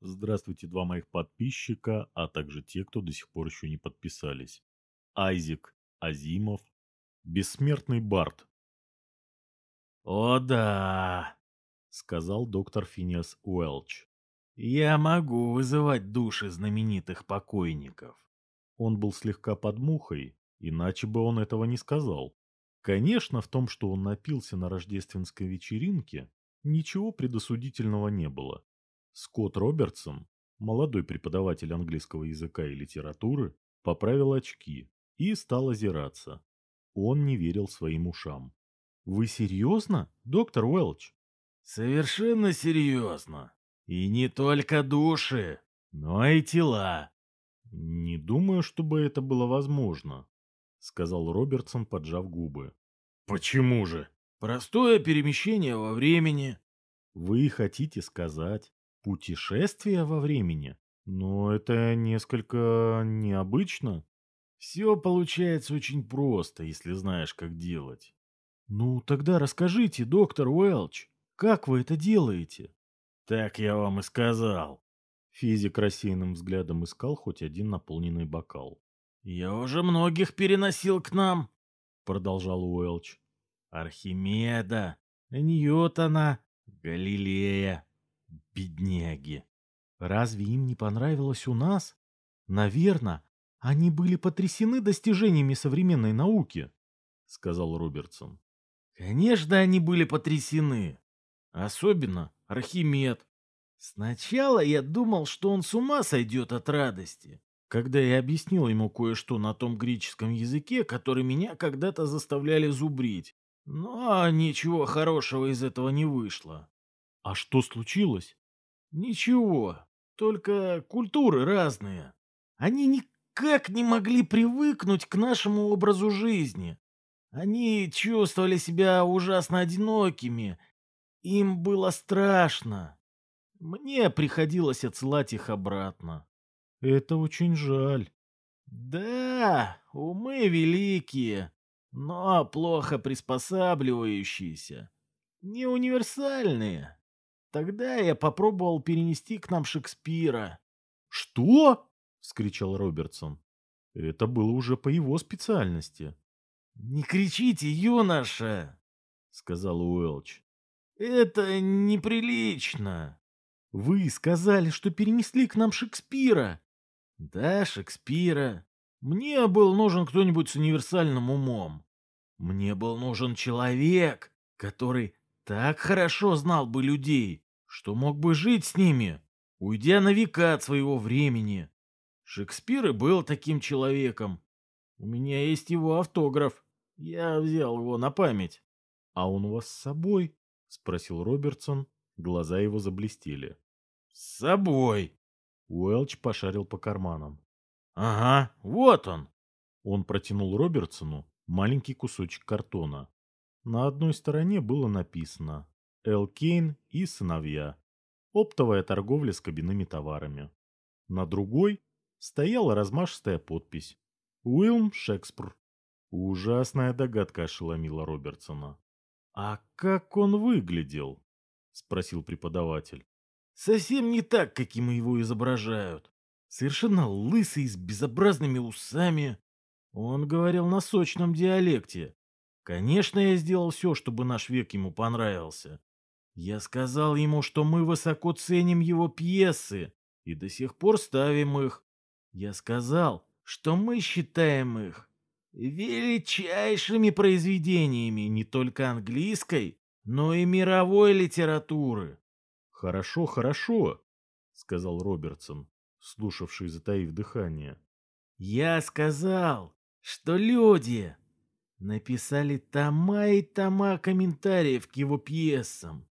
Здравствуйте, два моих подписчика, а также те, кто до сих пор еще не подписались. Айзек Азимов, Бессмертный Барт. «О да», — сказал доктор Финиас Уэлч. «Я могу вызывать души знаменитых покойников». Он был слегка под мухой, иначе бы он этого не сказал. Конечно, в том, что он напился на рождественской вечеринке, ничего предосудительного не было. Скотт Робертсон, молодой преподаватель английского языка и литературы, поправил очки и стал озираться. Он не верил своим ушам. «Вы серьезно, доктор Уэлч?» «Совершенно серьезно. И не только души, но и тела». «Не думаю, чтобы это было возможно», — сказал Робертсон, поджав губы. «Почему же? Простое перемещение во времени». «Вы хотите сказать, Путешествие во времени? Но это несколько необычно. Все получается очень просто, если знаешь, как делать. Ну, тогда расскажите, доктор Уэлч, как вы это делаете? Так я вам и сказал. Физик рассеянным взглядом искал хоть один наполненный бокал. «Я уже многих переносил к нам», — продолжал Уэлч. «Архимеда, Ньютона, Галилея, Бедняги. Разве им не понравилось у нас? Наверное, они были потрясены достижениями современной науки, сказал Робертсон. Конечно, они были потрясены. Особенно Архимед. Сначала я думал, что он с ума сойдет от радости, когда я объяснил ему кое-что на том греческом языке, который меня когда-то заставляли зубрить. Но ничего хорошего из этого не вышло. А что случилось? Ничего, только культуры разные. Они никак не могли привыкнуть к нашему образу жизни. Они чувствовали себя ужасно одинокими. Им было страшно. Мне приходилось отсылать их обратно. Это очень жаль. Да, умы великие, но плохо приспосабливающиеся. Не универсальные. Тогда я попробовал перенести к нам Шекспира. «Что?» — вскричал Робертсон. Это было уже по его специальности. «Не кричите, юноша!» — сказал Уэлч. «Это неприлично!» «Вы сказали, что перенесли к нам Шекспира!» «Да, Шекспира. Мне был нужен кто-нибудь с универсальным умом. Мне был нужен человек, который так хорошо знал бы людей, что мог бы жить с ними, уйдя на века от своего времени. Шекспир и был таким человеком. У меня есть его автограф. Я взял его на память. — А он у вас с собой? — спросил Робертсон. Глаза его заблестели. — С собой. Уэлч пошарил по карманам. — Ага, вот он. Он протянул Робертсону маленький кусочек картона. На одной стороне было написано Эл Кейн и сыновья. Оптовая торговля с кабинными товарами. На другой стояла размашистая подпись. Уилм Шекспир. Ужасная догадка ошеломила Робертсона. «А как он выглядел?» — спросил преподаватель. «Совсем не так, каким его изображают. Совершенно лысый, с безобразными усами. Он говорил на сочном диалекте. Конечно, я сделал все, чтобы наш век ему понравился. Я сказал ему, что мы высоко ценим его пьесы и до сих пор ставим их. Я сказал, что мы считаем их величайшими произведениями не только английской, но и мировой литературы. «Хорошо, хорошо», — сказал Робертсон, слушавший, затаив дыхание. «Я сказал, что люди написали тома и тома комментариев к его пьесам.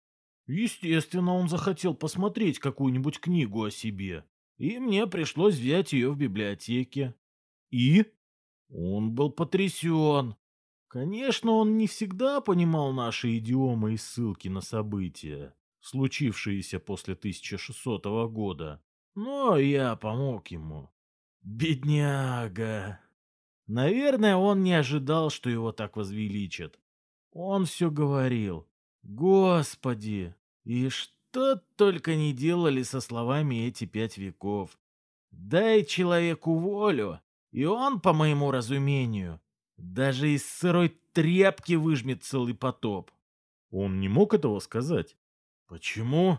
Естественно, он захотел посмотреть какую-нибудь книгу о себе, и мне пришлось взять ее в библиотеке. И? Он был потрясен. Конечно, он не всегда понимал наши идиомы и ссылки на события, случившиеся после 1600 года, но я помог ему. Бедняга. Наверное, он не ожидал, что его так возвеличат. Он все говорил. Господи, и Что только не делали со словами эти пять веков. Дай человеку волю, и он, по моему разумению, даже из сырой тряпки выжмет целый потоп. Он не мог этого сказать. Почему?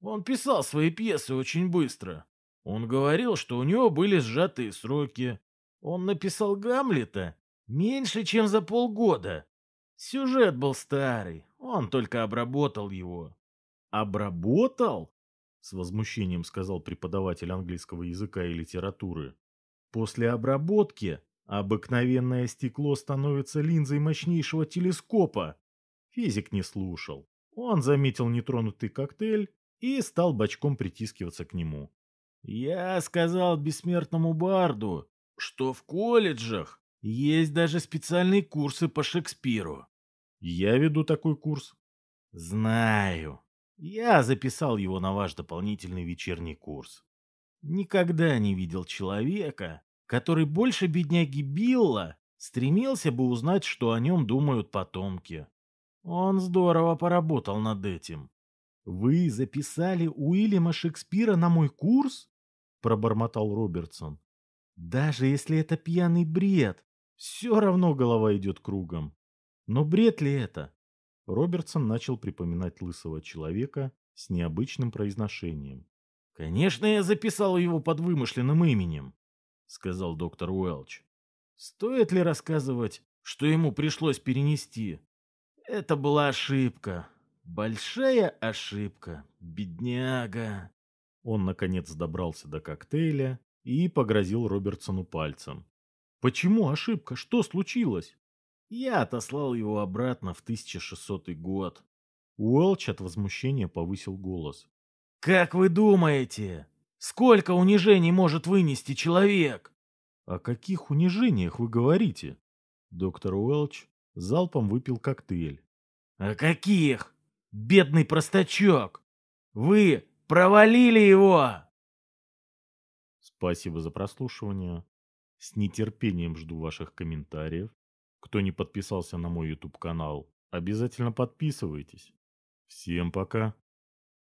Он писал свои пьесы очень быстро. Он говорил, что у него были сжатые сроки. Он написал Гамлета меньше, чем за полгода. Сюжет был старый, он только обработал его. «Обработал?» — с возмущением сказал преподаватель английского языка и литературы. «После обработки обыкновенное стекло становится линзой мощнейшего телескопа». Физик не слушал. Он заметил нетронутый коктейль и стал бочком притискиваться к нему. «Я сказал бессмертному барду, что в колледжах есть даже специальные курсы по Шекспиру». «Я веду такой курс». «Знаю. Я записал его на ваш дополнительный вечерний курс. Никогда не видел человека, который больше бедняги Билла стремился бы узнать, что о нем думают потомки. Он здорово поработал над этим. «Вы записали Уильяма Шекспира на мой курс?» — пробормотал Робертсон. «Даже если это пьяный бред, все равно голова идет кругом. Но бред ли это?» Робертсон начал припоминать лысого человека с необычным произношением. «Конечно, я записал его под вымышленным именем», — сказал доктор Уэлч. «Стоит ли рассказывать, что ему пришлось перенести? Это была ошибка. Большая ошибка, бедняга. Он, наконец, добрался до коктейля и погрозил Робертсону пальцем. «Почему ошибка? Что случилось?» Я отослал его обратно в 1600 год. Уэлч от возмущения повысил голос. «Как вы думаете, сколько унижений может вынести человек?» «О каких унижениях вы говорите?» Доктор Уэлч залпом выпил коктейль. «О каких? бедный простачок! Вы провалили его!» Спасибо за прослушивание. С нетерпением жду ваших комментариев. Кто не подписался на мой YouTube канал, обязательно подписывайтесь. Всем пока.